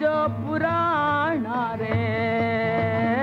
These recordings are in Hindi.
जो पुराना रे।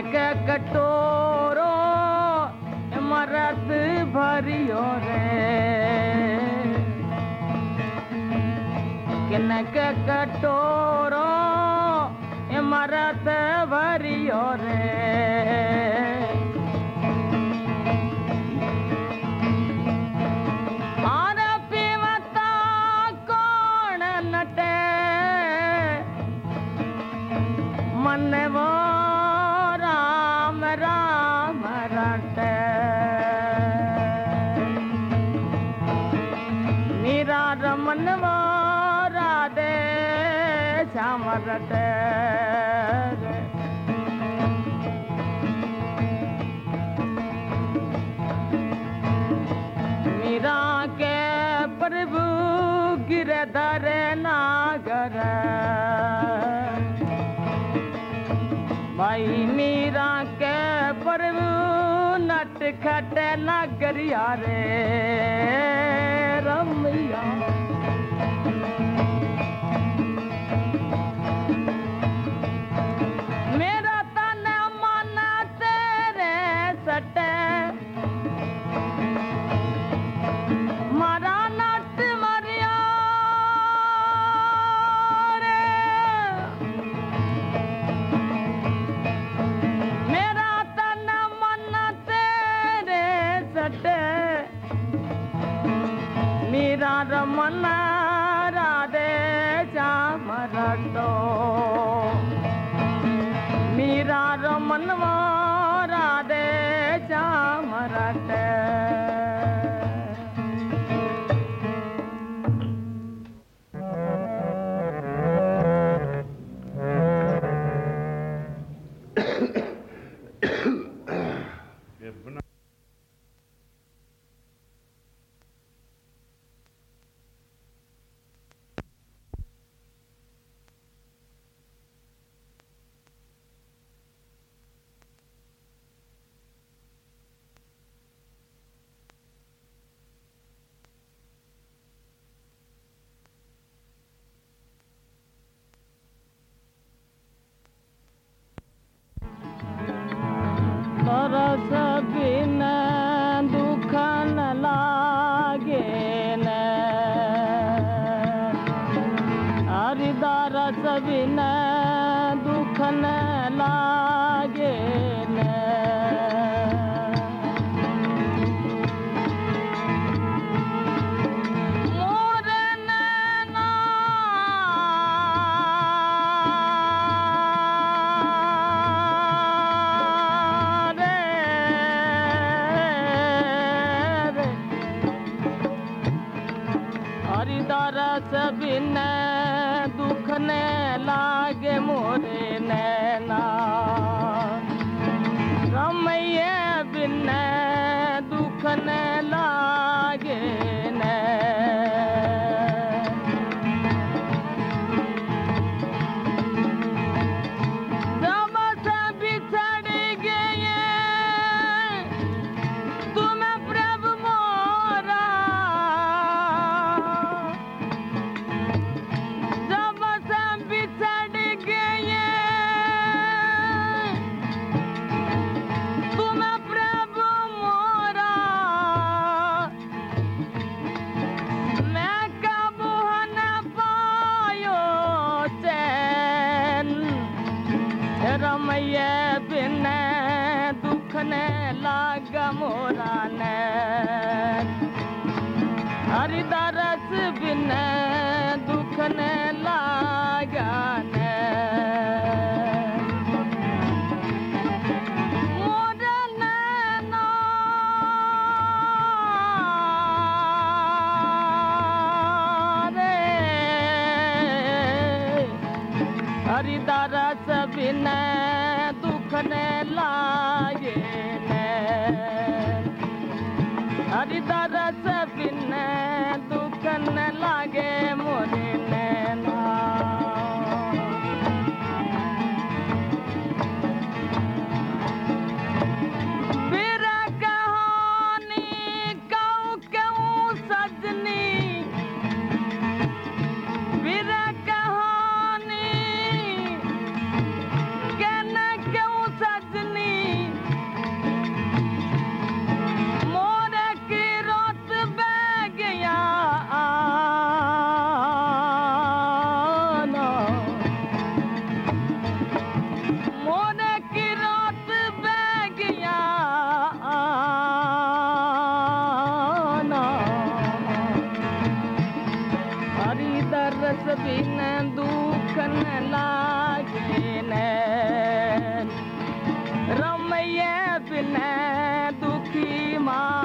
कटोरो मरस भरियो रे। किनक कटो यारे सविन दुख न लागे। हरी दार दुख न सरस्वती बिन दुख न लागे ने। रमैया दुखी माँ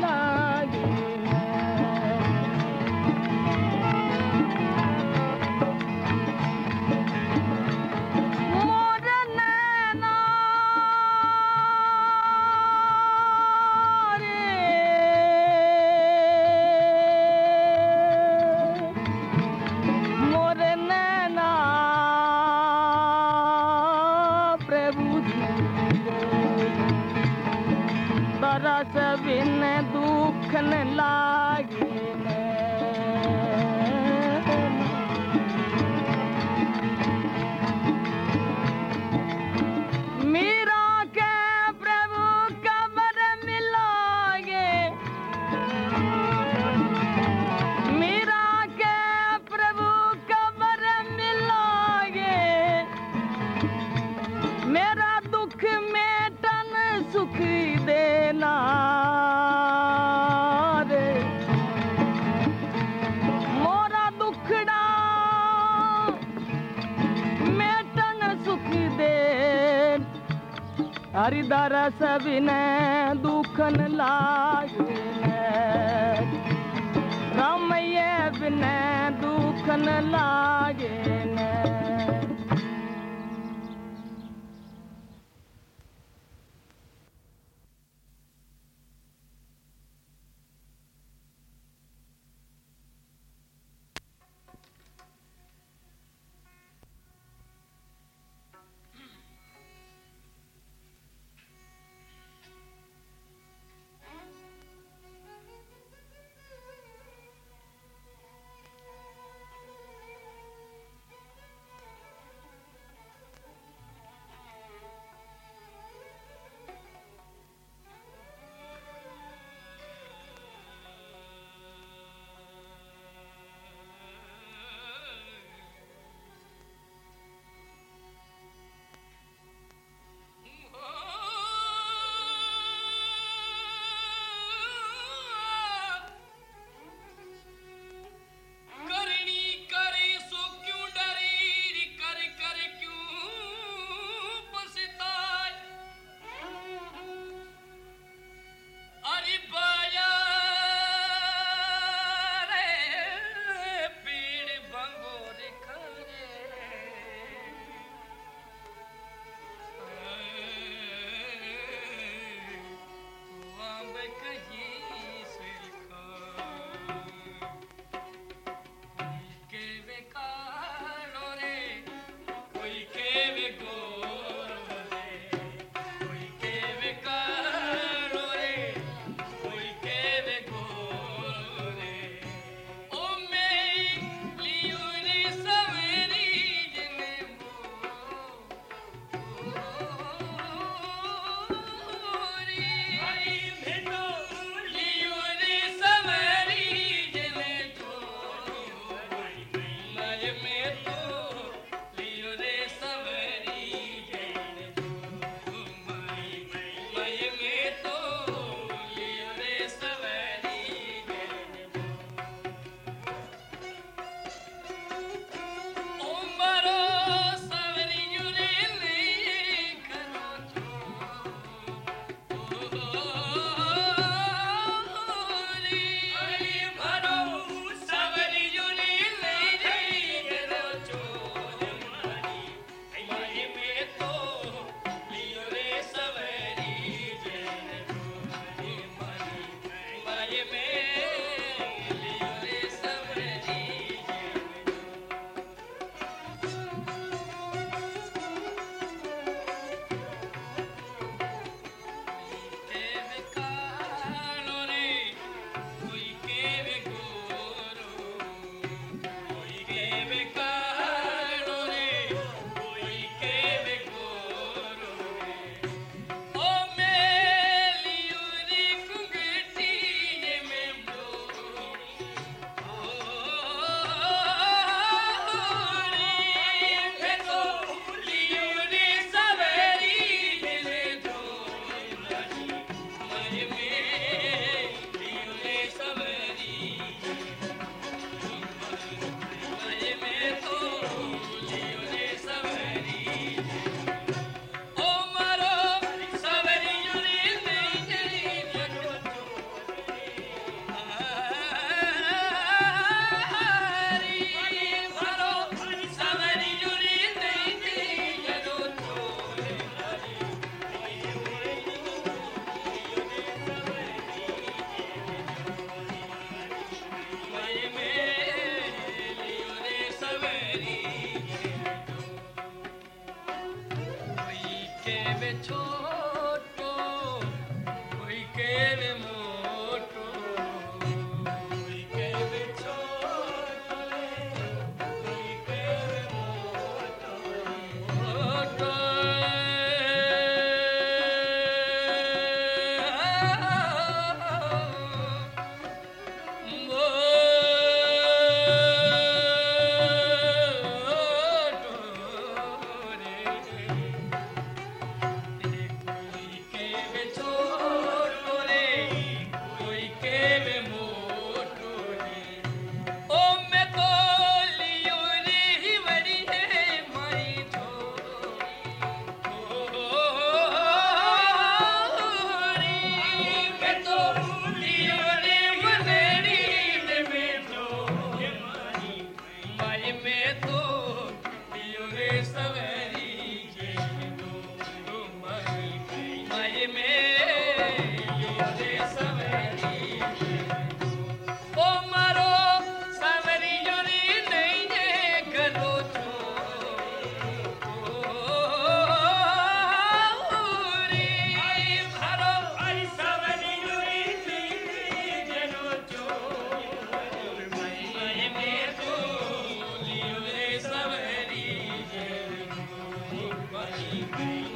love. ಬಸವಿನ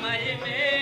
my name.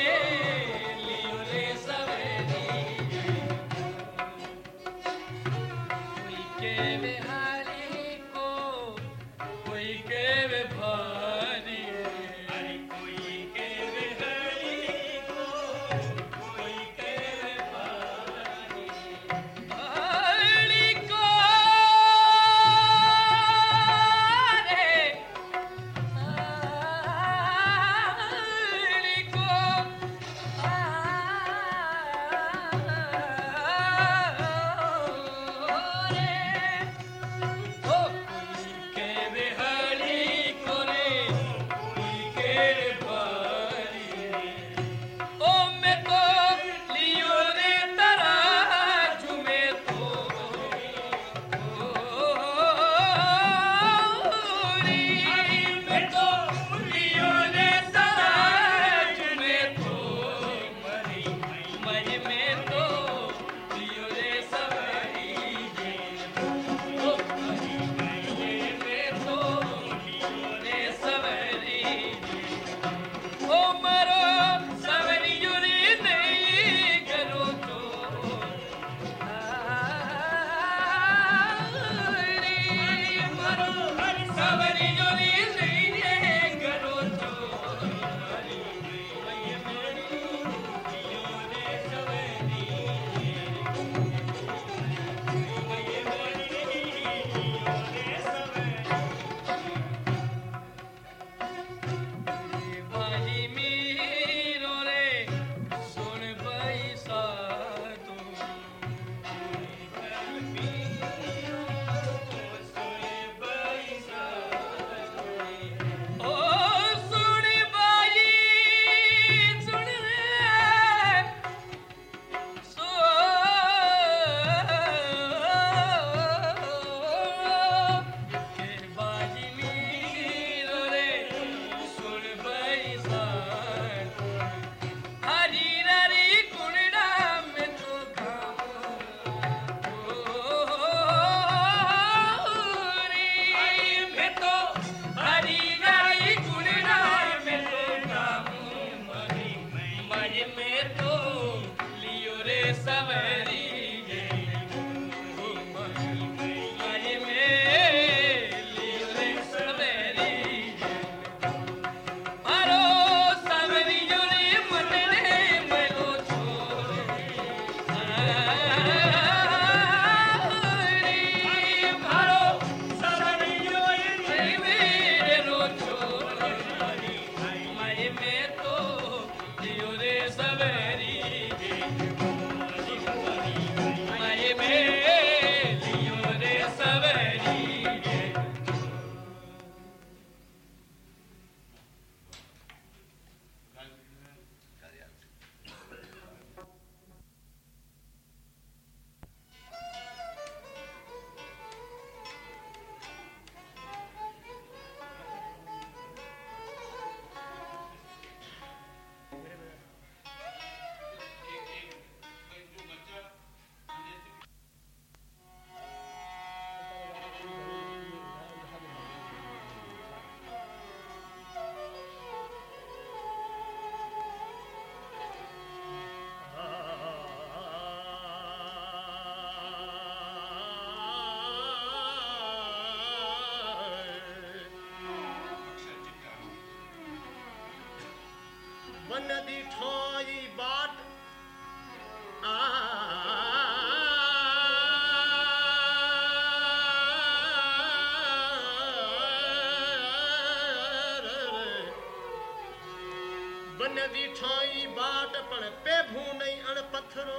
मन बाट पण पे भू नहीं अण पत्थरो।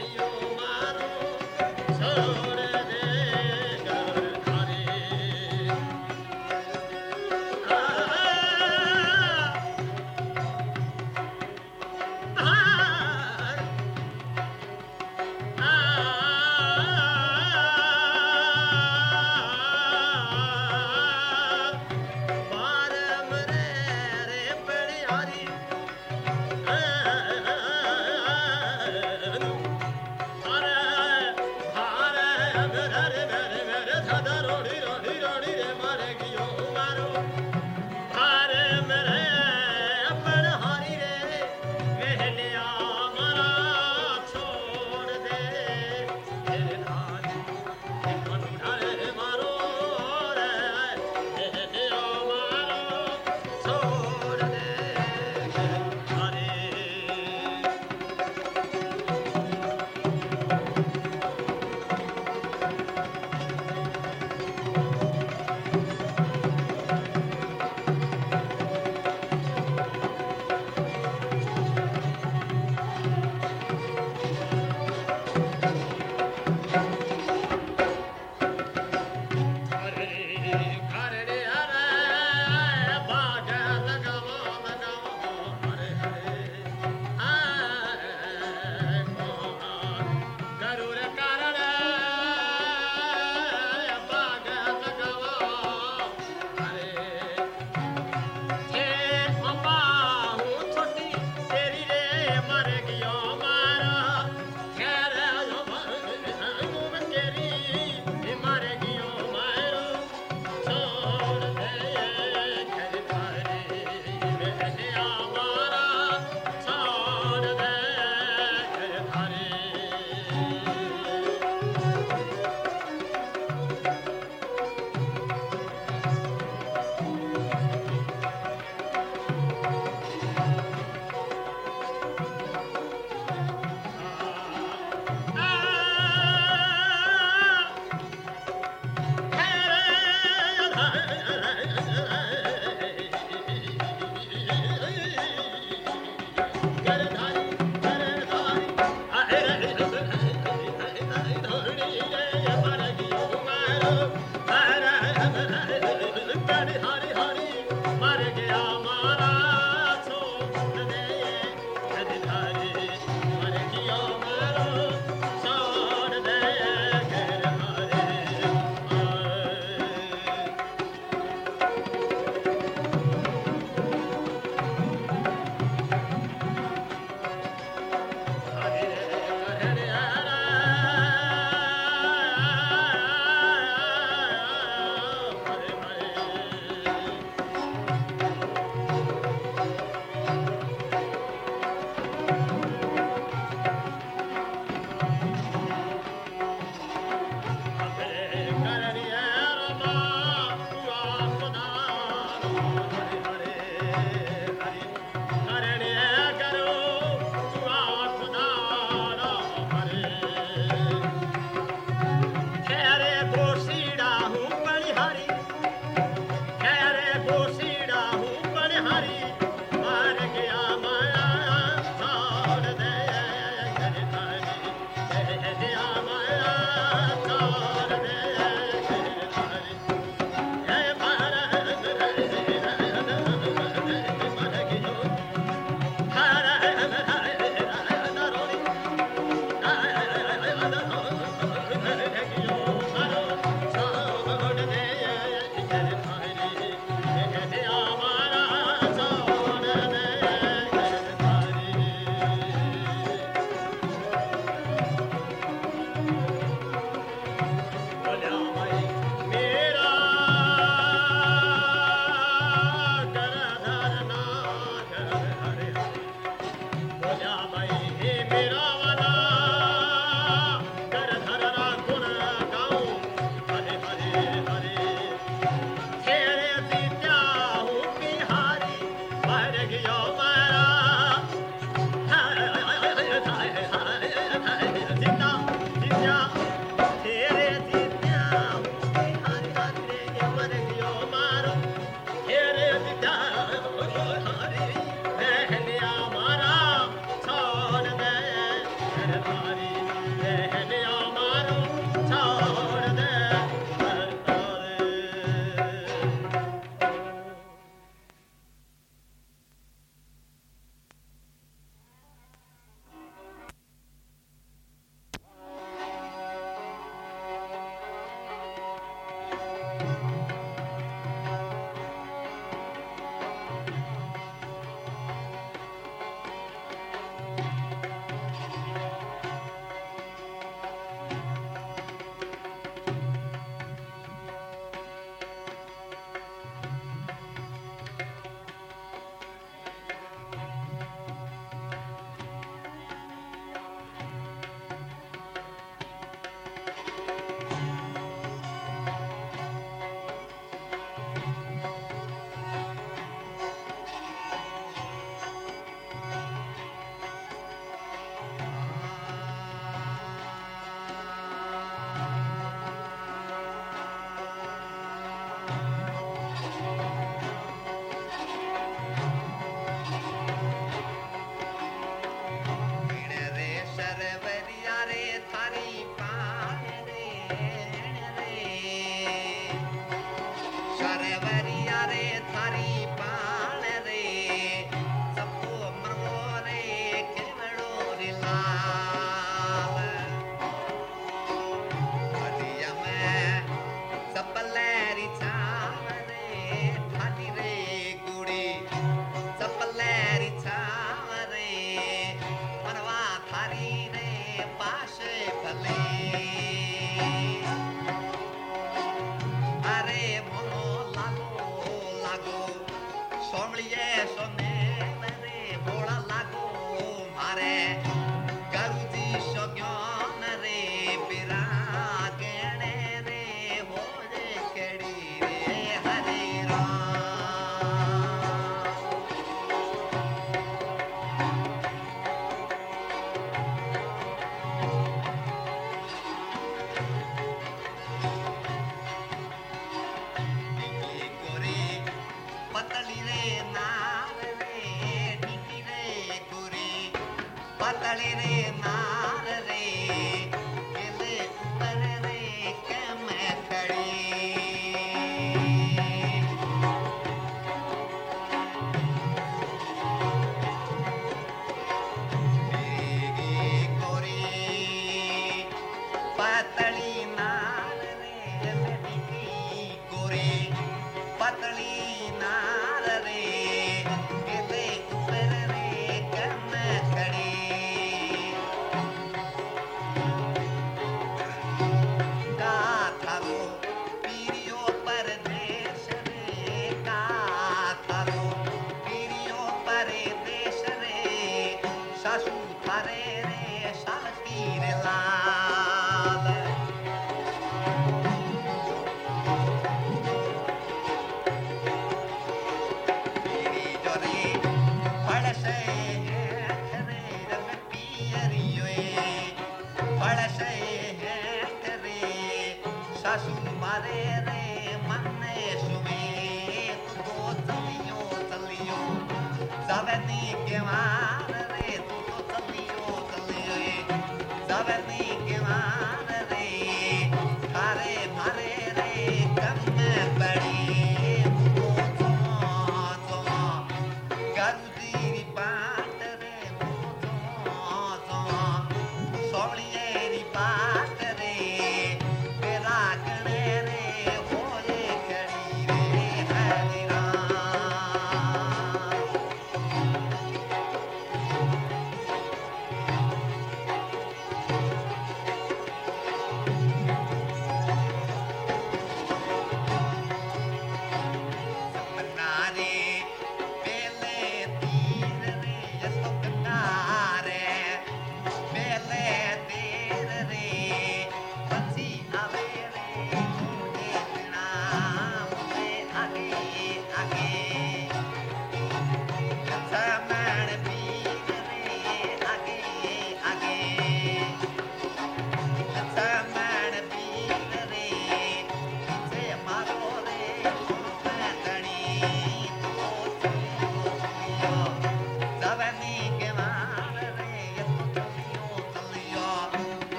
You.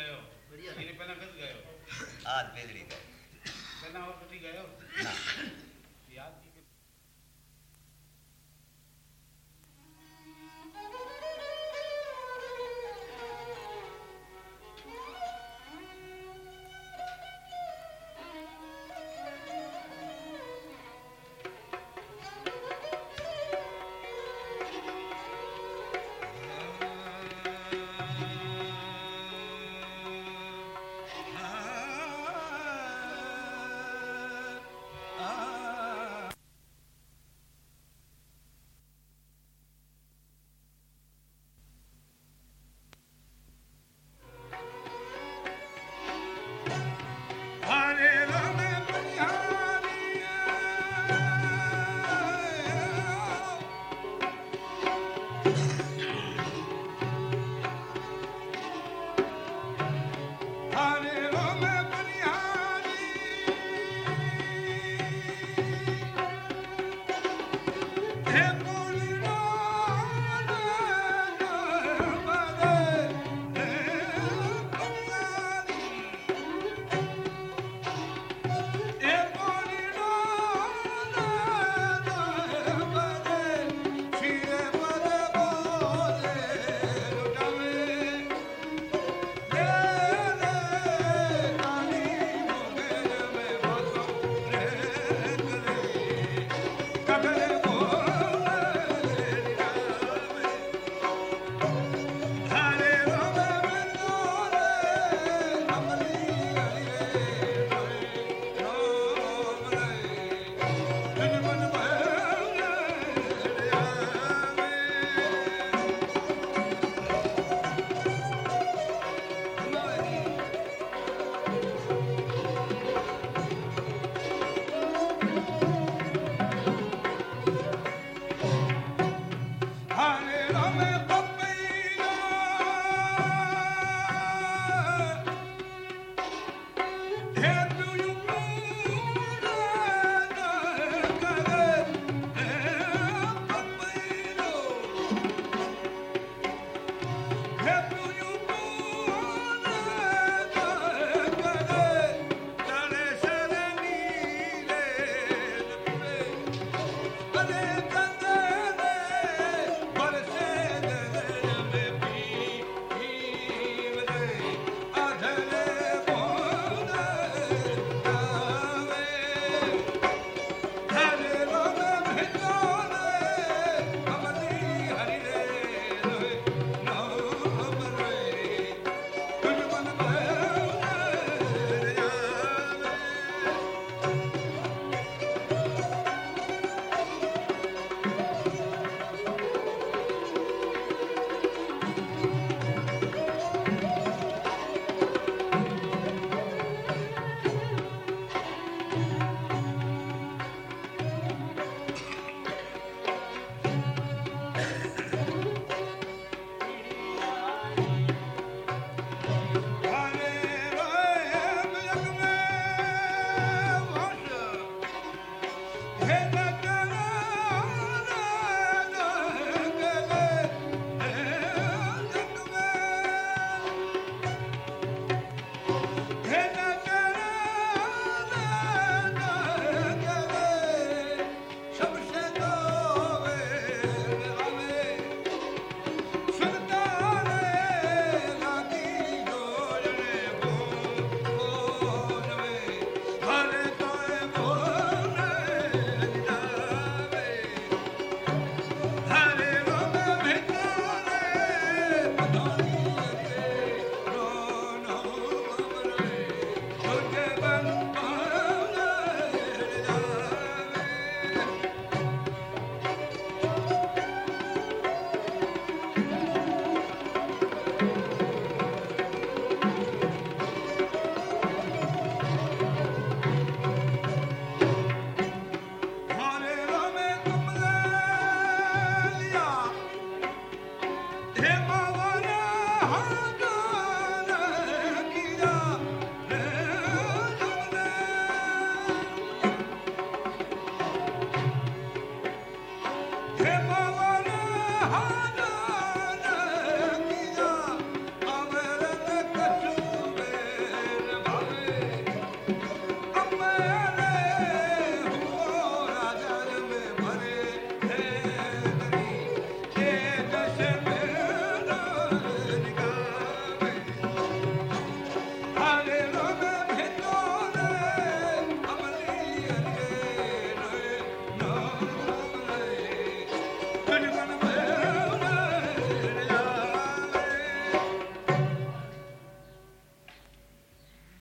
એને પહેલા કદ ગયો આજ બેદડી ગઈ પહેલા વખત ઈ ગયો ના યાદ